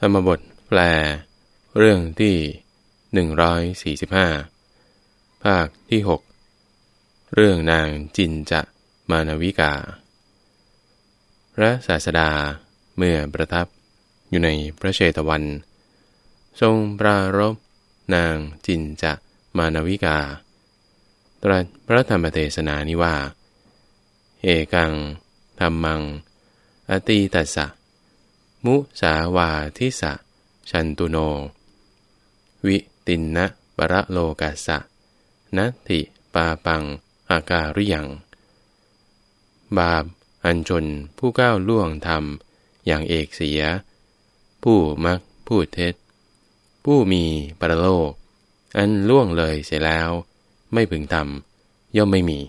ธรรมบทแปล เรื่องที่ 145 ภาคที่ 6 เรื่องนางจินจะมานวิกา พระศาสดาเมื่อประทับอยู่ในพระเชตวัน ทรงปรารบนางจินจะมานวิกา ตรัสพระธรรมเทศนานิว่า เอกังธรรมัง อตีตัสสะ มุสาวาทิสะชันตุโน วิตินนะปะระโลกัสสะนัตติปาปังอาการิยัง บาปอันชนผู้ก้าวล่วงทำอย่างเอกเสีย ผู้มักพูดเท็จ ผู้มีปรโลก อันล่วงเลยเสียแล้ว ไม่พึงทำย่อมไม่มี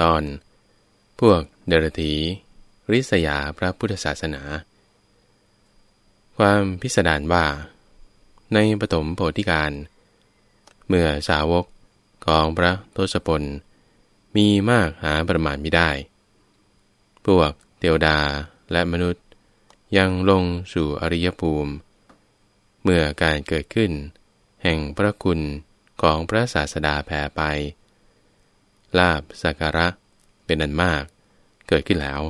ตอน พวกเดรธี ริษยาพระพุทธศาสนา ความพิสดารว่า ในปฐมโพธิการ เมื่อสาวกของพระทศพล มีมากหาประมาณไม่ได้ พวกเทวดาและมนุษย์ยังลงสู่อริยภูมิ เมื่อการเกิดขึ้น แห่งพระคุณของพระศาสดาแผ่ไป ลาบสักการะเป็นอันมากเกิดขึ้นแล้ว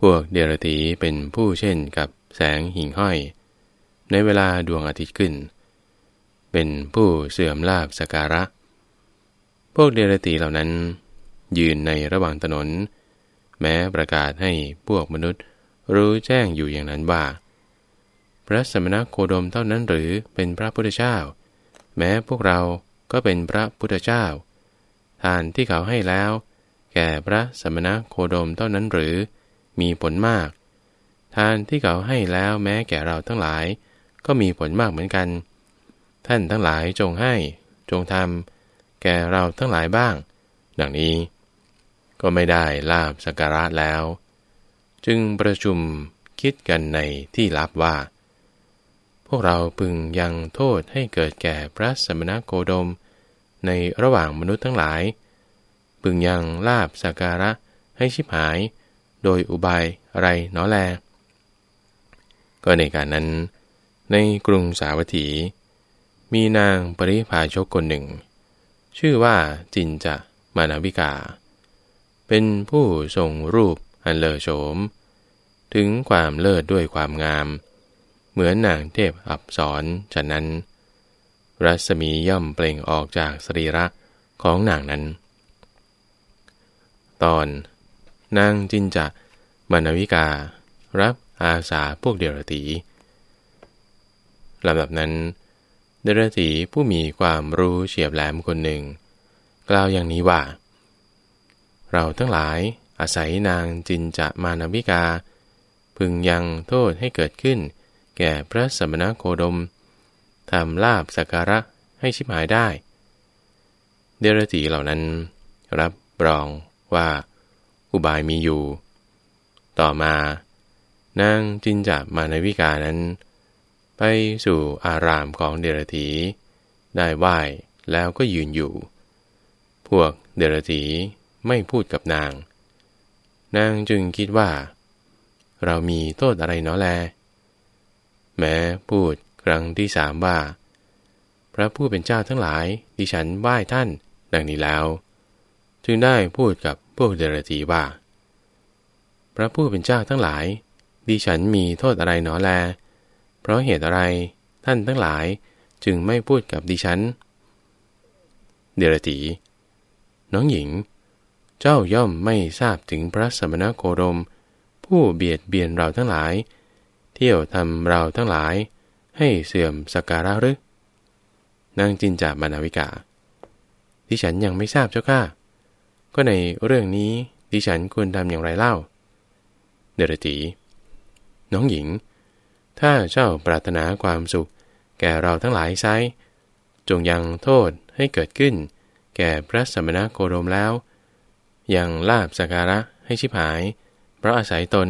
พวกเดรธีเป็นผู้เช่นกับแสงหิ่งห้อย ในเวลาดวงอาทิตย์ขึ้น เป็นผู้เสื่อมลาบสการะ พวกเดรธีเหล่านั้น ยืนในระหว่างถนน แม้ประกาศให้พวกมนุษย์รู้แจ้งอยู่อย่างนั้นว่า พระสมณโคดมเท่านั้นหรือเป็นพระพุทธเจ้า แม้พวกเราก็เป็นพระพุทธเจ้า ทานที่เขาให้แล้ว แก่พระสมณโคดมเท่านั้นหรือ มีผลมาก ทานที่เขาให้แล้วแม้แก่เราทั้งหลาย ก็มีผลมากเหมือนกัน ท่านทั้งหลายจงให้ จงทำแก่เราทั้งหลายบ้าง ดังนี้ ก็ไม่ได้ลาบสักการะแล้ว จึงประชุมคิดกันในที่ลับว่า พวกเราพึงยังโทษให้เกิดแก่พระสมณโคดม ในระหว่างมนุษย์ทั้งหลาย พึงยังลาบสักการะให้ชิบหาย โดยอุบายอะไรเนาะแล ก็ในการนั้น ในกรุงสาวัตถี มีนางปริภาชกคนหนึ่ง ชื่อว่าจินจะมานาวิกา เป็นผู้ทรงรูปอันเลอโฉม ถึงความเลิศด้วยความงาม เหมือนนางเทพอับสรฉะนั้น รัศมีย่อมเปล่งออกจากสรีระของนางนั้น ตอน นางจินจะมานวิกา รับอาสาพวกเดรตีลำดับนั้น เดรตีผู้มีความรู้เฉียบแหลมคนหนึ่ง กล่าวอย่างนี้ว่า เราทั้งหลายอาศัยนางจินจะมานวิกา พึงยังโทษให้เกิดขึ้น แก่พระสมณโคดมทำลาบสักการะให้ชิบหายได้ เดรตีเหล่านั้น รับรองว่า อุบายมีอยู่ ต่อมานางจินจามาในวิกานั้น ไปสู่อารามของเดรธีได้ไหว้แล้วก็ยืนอยู่ พวกเดรธีไม่พูดกับนาง นางจึงคิดว่า เรามีโทษอะไรเนาะแล แม้พูดครั้งที่สามว่า พระผู้เป็นเจ้าทั้งหลายดิฉันไหว้ท่าน ดังนี้แล้ว จึงได้พูดกับ พวกเดรธีว่า พระผู้เป็นเจ้าทั้งหลาย ดิฉันมีโทษอะไรหนอแล เพราะเหตุอะไรท่านทั้งหลายจึงไม่พูดกับดิฉัน เดรธีน้องหญิง เจ้าย่อมไม่ทราบถึงพระสมณโคดม ผู้เบียดเบียนเราทั้งหลาย เที่ยวทำเราทั้งหลาย ให้เสื่อมสการะหรือนางจินจามนาวิกา ที่ฉันยังไม่ทราบเจ้าข้า ก็ในเรื่องนี้ดิฉันควรทำอย่างไรเล่า เดรตีน้องหญิง ถ้าเจ้าปรารถนาความสุข แก่เราทั้งหลายไซจงยังโทษให้เกิดขึ้น แก่พระสมณโคดมแล้ว ยังลาบสการะให้ชิบหาย เพราะอาศัยตน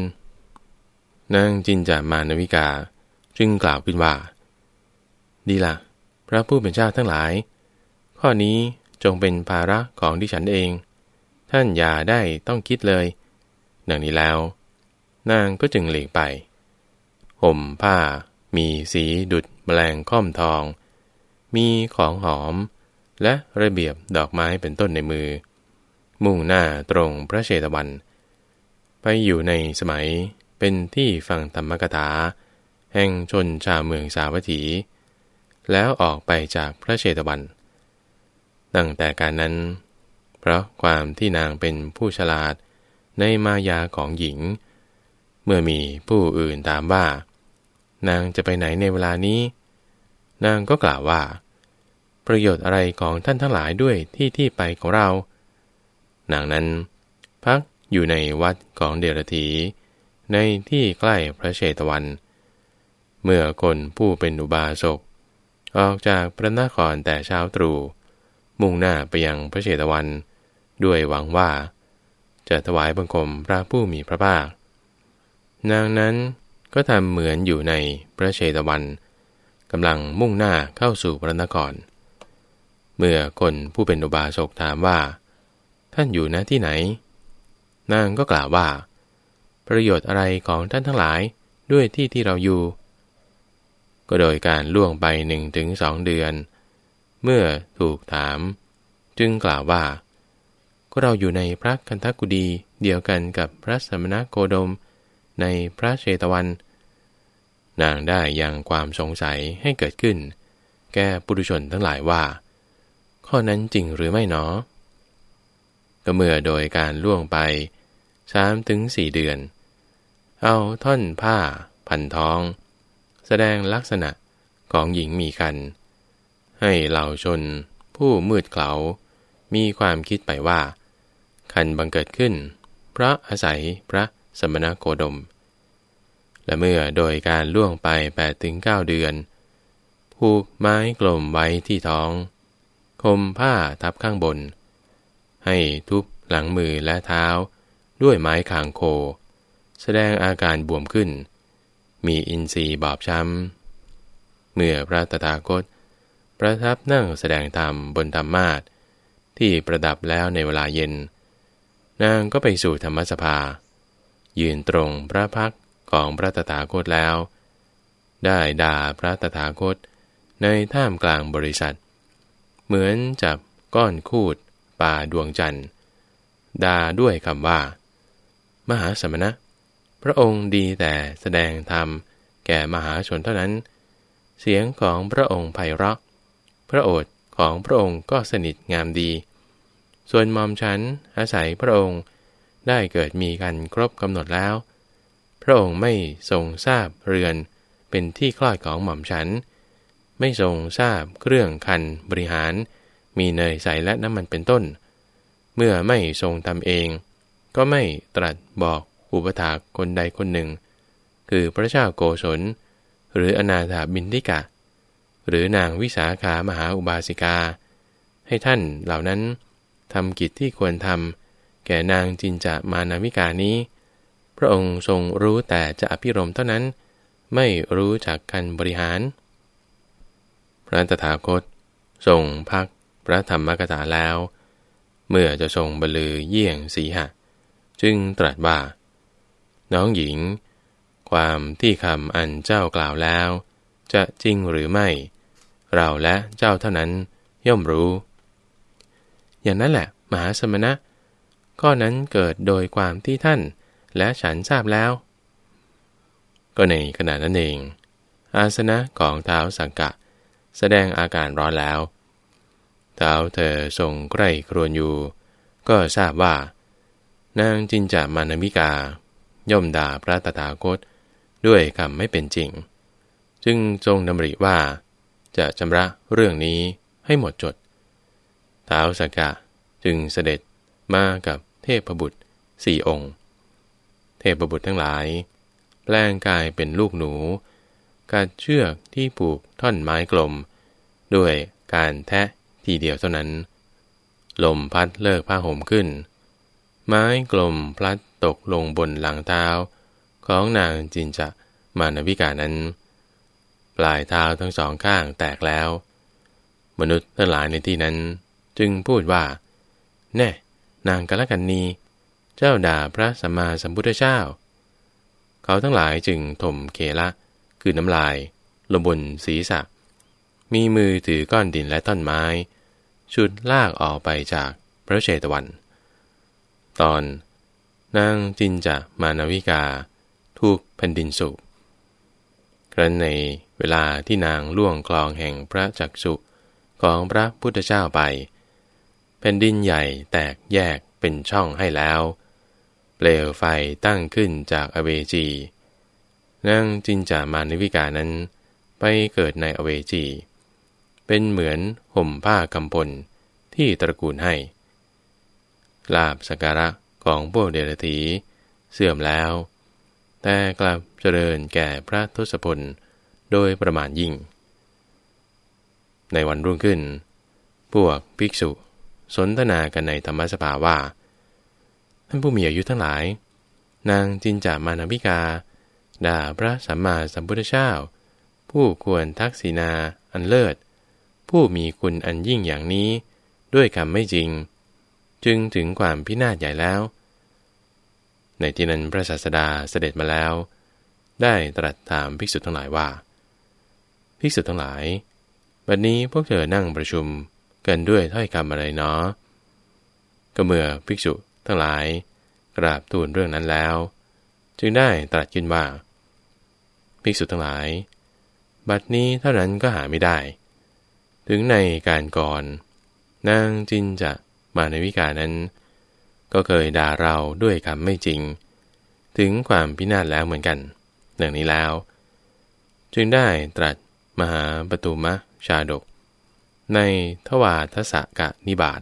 นางจินจามานวิกา จึงกล่าวขึ้นว่า ดีละพระผู้เป็นเจ้าทั้งหลาย ข้อนี้จงเป็นภาระของดิฉันเอง ท่านอย่าได้ต้องคิดเลย ดังนี้แล้ว นางก็จึงหลีกไป ห่มผ้า มีสีดุดแมลงค่อมทอง มีของหอม และระเบียบดอกไม้เป็นต้นในมือ มุ่งหน้าตรงพระเชตวัน ไปอยู่ในสมัยเป็นที่ฟังธรรมกถา แห่งชนชาวเมืองสาวัตถี แล้วออกไปจากพระเชตวัน ตั้งแต่การนั้น เพราะความที่นางเป็นผู้ฉลาดในมายาของหญิง เมื่อมีผู้อื่นถามว่า นางจะไปไหนในเวลานี้ นางก็กล่าวว่า ประโยชน์อะไรของท่านทั้งหลายด้วยที่ที่ไปของเรา นางนั้น พักอยู่ในวัดของเดรธีในที่ใกล้พระเชตวัน เมื่อคนผู้เป็นอุบาสกออกจากพระนครแต่เช้าตรู่มุ่งหน้าไปยังพระเชตวัน ด้วยหวังว่า จะถวายบังคมพระผู้มีพระภาค นางนั้นก็ทำเหมือนอยู่ในพระเชตวันกำลังมุ่งหน้าเข้าสู่พระนคร เมื่อคนผู้เป็นอุบาสกถามว่า ท่านอยู่ณที่ไหน นางก็กล่าวว่า ประโยชน์อะไรของท่านทั้งหลายด้วยที่ที่เราอยู่ ก็โดยการล่วงไปหนึ่งถึงสองเดือน เมื่อถูกถาม จึงกล่าวว่า ก็เราอยู่ในพระคันธกุดีเดียวกันกับพระสมณโคดม ในพระเชตวัน นางได้ยังความสงสัยให้เกิดขึ้น แก่ปุถุชนทั้งหลายว่า ข้อนั้นจริงหรือไม่หนอ ก็เมื่อโดยการล่วงไปสามถึงสี่เดือน เอาท่อนผ้า พันท้อง แสดงลักษณะของหญิงมีคัน ให้เหล่าชน ผู้มืดเกลามีความคิดไปว่า คันบังเกิดขึ้น เพราะอาศัยพระสมณโคดม และเมื่อโดยการล่วงไป8ปดถึงเเดือน ผูกไม้กลมไว้ที่ท้องคมผ้าทับข้างบน ให้ทุบหลังมือและเท้า ด้วยไม้คางโค แสดงอาการบวมขึ้น มีอินทรีย์บอบช้ำ เมื่อพระตถาคต ประทับนั่งแสดงธรรมบนธรรมาทที่ประดับแล้วในเวลาเย็น นางก็ไปสู่ธรรมสภา ยืนตรงพระพักของพระตถาคตแล้ว ได้ด่าพระตถาคตในท่ามกลางบริษัท เหมือนจับก้อนคูดป่าดวงจันทร์ด่าด้วยคำว่า มหาสมณะ พระองค์ดีแต่แสดงธรรมแก่มหาชนเท่านั้น เสียงของพระองค์ไพเราะ พระโอษของพระองค์ก็สนิทงามดี ส่วนมอมฉันอาศัยพระองค์ได้เกิดมีกันครบกำหนดแล้ว พระองค์ไม่ทรงทราบเรือนเป็นที่คลอดของหม่อมฉัน ไม่ทรงทราบเครื่องคันบริหาร มีเนยใสและน้ำมันเป็นต้น เมื่อไม่ทรงทำเอง ก็ไม่ตรัสบอกอุปถาคนใดคนหนึ่ง คือพระเจ้าโกศล หรืออนาถาบินทิกะ หรือนางวิสาขามหาอุบาสิกา ให้ท่านเหล่านั้น ทำกิจที่ควรทำแก่นางจินจะมานาวิกานี้ พระองค์ทรงรู้แต่จะอภิรมเท่านั้น ไม่รู้จักการบริหาร พระตถาคตทรงพักพระธรรมกถาแล้ว เมื่อจะทรงบลือเยี่ยงสีหะ จึงตรัสว่าน้องหญิง ความที่คำอันเจ้ากล่าวแล้ว จะจริงหรือไม่ เราและเจ้าเท่านั้นย่อมรู้ อย่างนั้นแหละ มหาสมณะ ข้อนั้นเกิดโดยความที่ท่านและฉันทราบแล้ว ก็ในขณะนั้นเอง อาสนะของเท้าสังกะ แสดงอาการร้อนแล้ว เท้าเธอทรงใกล้ครวนอยู่ ก็ทราบว่า นางจินจามานมิกา ย่อมด่าพระตถาคตด้วยคำไม่เป็นจริง จึงทรงดำริว่าจะชำระเรื่องนี้ให้หมดจด ท้าวสักกะจึงเสด็จมากับเทพบุตรสี่องค์ เทพบุตรทั้งหลาย แปลงกายเป็นลูกหนูกัดเชือกที่ผูกท่อนไม้กลม ด้วยการแทะทีเดียวเท่านั้น ลมพัดเลิกผ้าห่มขึ้น ไม้กลมพลัดตกลงบนหลังเท้า ของนางจินจะมานวิกานั้น ปลายเท้าทั้งสองข้างแตกแล้ว มนุษย์ทั้งหลายในที่นั้น จึงพูดว่า แน่ นางกละกันนีเจ้าด่าพระสัมมาสัมพุทธเจ้า เขาทั้งหลายจึงถมเคละ คือน้ำลายลงบนศีรษะ มีมือถือก้อนดินและต้นไม้ ชุดลากออกไปจากพระเชตวัน ตอน นางจินจะมานาวิกา ถูกแผ่นดินสูบครั้นในเวลาที่นางล่วงกลองแห่งพระจักสุของพระพุทธเจ้าไป แผ่นดินใหญ่แตกแยกเป็นช่องให้แล้ว เปลวไฟตั้งขึ้นจากอเวจีนางจินจามานิวิกานั้น ไปเกิดในอเวจี เป็นเหมือนห่มผ้ากำพลที่ตระกูลให้ ลาบสการะของพวกเดรธีเสื่อมแล้ว แต่กลับเจริญแก่พระทศพลโดยประมาณยิ่ง ในวันรุ่งขึ้น พวกภิกษุ สนทนากันในธรรมสภาว่า ท่านผู้มีอายุทั้งหลาย นางจินจามานาวิกา ด่าพระสัมมาสัมพุทธเจ้า ผู้ควรทักษินาอันเลิศ ผู้มีคุณอันยิ่งอย่างนี้ ด้วยคำไม่จริง จึงถึงความพินาศใหญ่แล้ว ในที่นั้นพระศาสดาเสด็จมาแล้ว ได้ตรัสถามภิกษุทั้งหลายว่า ภิกษุทั้งหลาย บัดนี้พวกเธอนั่งประชุม กันด้วยถ้อยคำอะไรเนาะก็เมื่อภิกษุทั้งหลาย กราบทูลเรื่องนั้นแล้ว จึงได้ตรัสขึ้นว่า ภิกษุทั้งหลาย บัดนี้เท่านั้นก็หาไม่ได้ ถึงในการก่อน นางจินจะมาในวิกานั้น ก็เคยด่าเราด้วยคำไม่จริง ถึงความพินาศแล้วเหมือนกันดังนี้แล้ว จึงได้ตรัสมหาปตุมะชาดก ในทวาทศกะนิบาต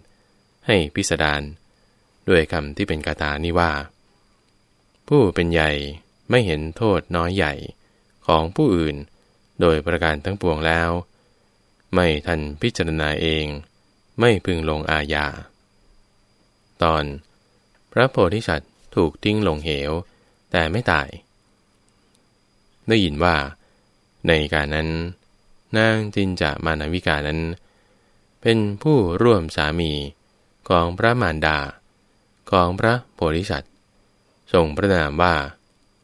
ให้พิสดารด้วยคำที่เป็นกาตานิว่า ผู้เป็นใหญ่ไม่เห็นโทษน้อยใหญ่ของผู้อื่น โดยประการทั้งปวงแล้ว ไม่ทันพิจารณาเอง ไม่พึงลงอาญา ตอน พระโพธิสัตว์ถูกทิ้งลงเหว แต่ไม่ตาย ได้ยินว่า ในการนั้น นางจินจะมานาวิกานั้น เป็นผู้ร่วมสามีของพระมารดา ของพระโพธิสัตว์ทรงพระนามว่า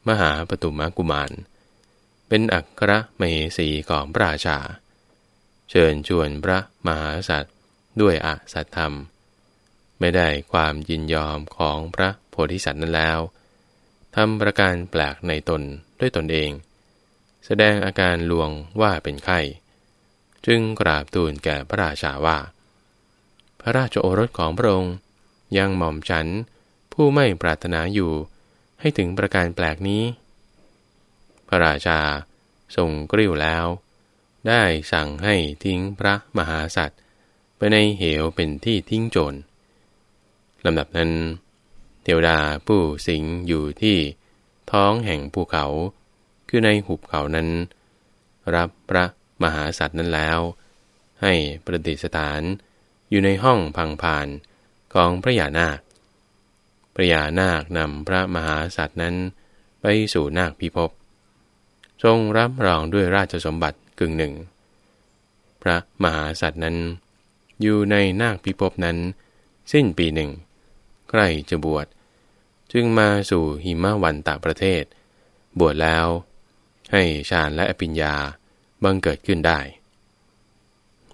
มหาปตุมกุมาร เป็นอัครมเหสีของพระราชา เชิญชวนพระมหาสัตว์ด้วยอสัตธรรม ไม่ได้ความยินยอมของพระโพธิสัตว์นั้นแล้วทำประการแปลกในตนด้วยตนเอง แสดงอาการลวงว่าเป็นไข้ จึงกราบทูลแก่พระราชาว่า พระราชโอรสของพระองค์ ยังหม่อมฉันผู้ไม่ปรารถนาอยู่ให้ถึงประการแปลกนี้ พระราชาทรงกริ้วแล้ว ได้สั่งให้ทิ้งพระมหาสัตว์ไปในเหวเป็นที่ทิ้งโจรลำดับนั้น เทวดาผู้สิงอยู่ที่ท้องแห่งภูเขา คือในหุบเขานั้น รับพระ มหาสัตว์นั้นแล้ว ให้ประดิษฐานอยู่ในห้องพังผ่านของพระยานาค พระยานาคนำพระมหาสัตว์นั้นไปสู่นาคพิภพ ทรงรับรองด้วยราชสมบัติกึ่งหนึ่ง พระมหาสัตว์นั้น อยู่ในนาคพิภพนั้น สิ้นปีหนึ่ง ใกล้จะบวช จึงมาสู่หิมะวันตาประเทศ บวชแล้ว ให้ฌานและอภิญญา บังเกิดขึ้นได้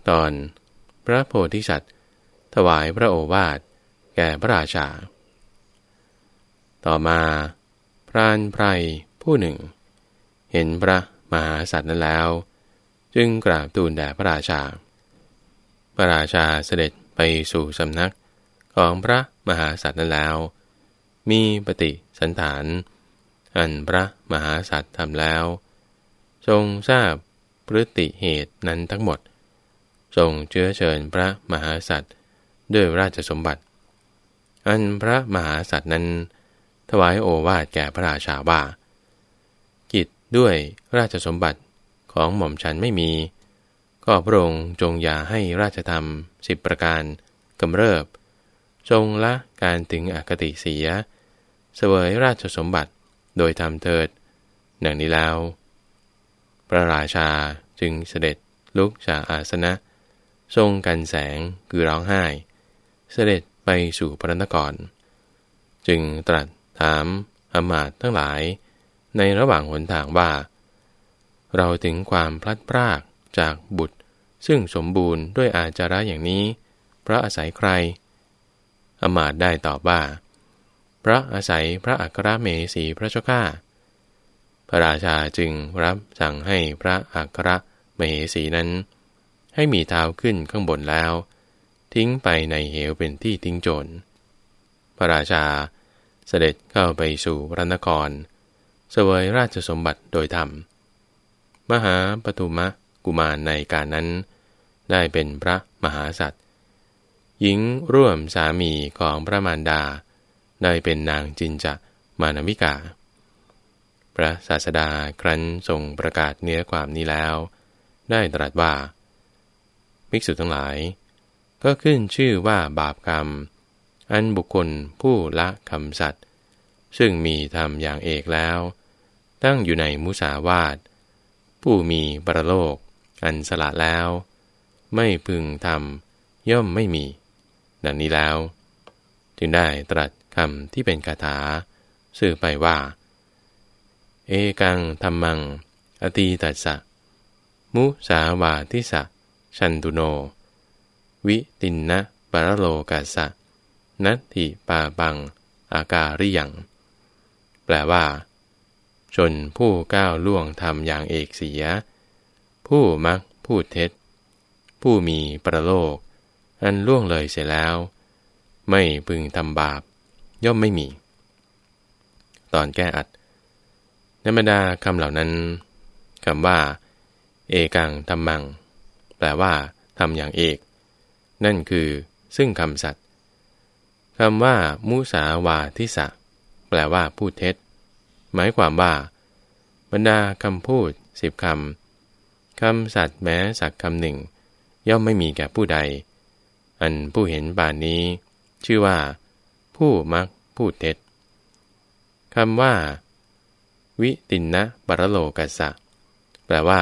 ตอนพระโพธิสัตว์ถวายพระโอวาทแก่พระราชา ต่อมาพรานไพรผู้หนึ่ง เห็นพระมหาสัตว์นั้นแล้ว จึงกราบทูลแด่พระราชา พระราชาเสด็จไปสู่สำนักของพระมหาสัตว์นั้นแล้ว มีปฏิสันฐาน อันพระมหาสัตว์ทำแล้ว ทรงทราบ พฤติเหตุนั้นทั้งหมด ทรงเชื้อเชิญพระมหาสัตว์ด้วยราชสมบัติ อันพระมหาสัตว์นั้น ถวายโอวาทแก่พระราชาว่า กิจด้วยราชสมบัติของหม่อมฉันไม่มี ก็พระองค์จงอย่าให้ราชธรรมสิบประการกำเริบ จงละการถึงอคติเสีย เสวยราชสมบัติโดยทำเถิด ดังนี้แล้ว พระราชาจึงเสด็จลุกจากอาสนะ ทรงกันแสงคือร้องไห้ เสด็จไปสู่พระนคร จึงตรัสถามอมาตทั้งหลาย ในระหว่างหนทางว่า เราถึงความพลัดพรากจากบุตร ซึ่งสมบูรณ์ด้วยอาจาระอย่างนี้ พระอาศัยใคร อมาตได้ตอบว่า พระอาศัยพระอัครเมสีพระเจ้าข้า พระราชาจึงรับสั่งให้พระอัครเมสีนั้น ให้มีเท้าขึ้นข้างบนแล้ว ทิ้งไปในเหวเป็นที่ทิ้งโจร พระราชาเสด็จเข้าไปสู่พระนคร เสวยราชสมบัติโดยธรรม มหาปทุมะกุมารในการนั้น ได้เป็นพระมหาสัตว์หญิงร่วมสามีของพระมารดา ได้เป็นนางจินจะมานวิกา พระศาสดาครั้นทรงประกาศเนื้อความนี้แล้ว ได้ตรัสว่าภิกษุทั้งหลาย ก็ขึ้นชื่อว่าบาปกรรม อันบุคคลผู้ละคำสัตว์ ซึ่งมีธรรมอย่างเอกแล้ว ตั้งอยู่ในมุสาวาทผู้มีปรโลก อันสละแล้ว ไม่พึงทำย่อมไม่มี ดังนี้แล้ว จึงได้ตรัสคำที่เป็นคาถา สื่อไปว่า เอกังธรรมัง อตีตัสสะ มุสาวาทิสะ ชันตุโน วิตินนะปรโลกัสสะ นัตถิปาบัง อาการิยัง แปลว่า ชนผู้ก้าวล่วงทำอย่างเอกเสีย ผู้มักพูดเท็จ ผู้มีประโลก อันล่วงเลยเสียแล้ว ไม่พึงทำบาป ย่อมไม่มี ตอนแก้อัด ในบรรดาคำเหล่านั้นคำว่า เอกังธรรมัง แปลว่าทำอย่างเอก นั่นคือ ซึ่งคำสัตว์คำว่า มุสาวาทิสะแปลว่าพูดเท็จ หมายความว่า บรรดาคำพูดสิบคำคำสัตว์แม้สักคำหนึ่ง ย่อมไม่มีแก่ผู้ใด อันผู้เห็นบานนี้ ชื่อว่า ผู้มักพูดเท็จคำว่า วิตินนะปรโลกัสสะแปลว่า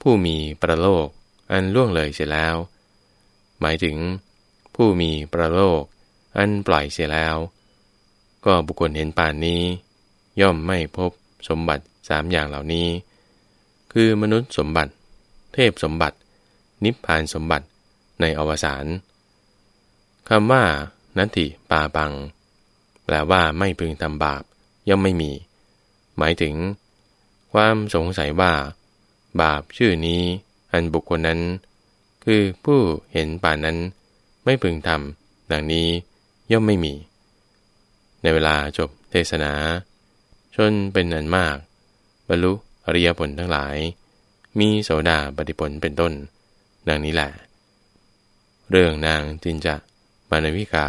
ผู้มีประโลก อันล่วงเลยเสียแล้ว หมายถึง ผู้มีประโลก อันปล่อยเสียแล้ว ก็บุคคลเห็นป่านนี้ ย่อมไม่พบสมบัติสามอย่างเหล่านี้ คือมนุษย์สมบัติ เทพสมบัติ นิพพานสมบัติในอวสานคำว่า นัตติปาปัง แปลว่าไม่พึงทำบาป ย่อมไม่มี หมายถึง ความสงสัยว่า บาปชื่อนี้ อันบุคคลนั้น คือผู้เห็นป่านนั้นไม่พึงทำดังนี้ย่อมไม่มี ในเวลาจบเทศนา ชนเป็นอันมาก บรรลุอริยผลทั้งหลาย มีโสดาปฏิผลเป็นต้น ดังนี้แหละ เรื่องนางจินจะมานวิกา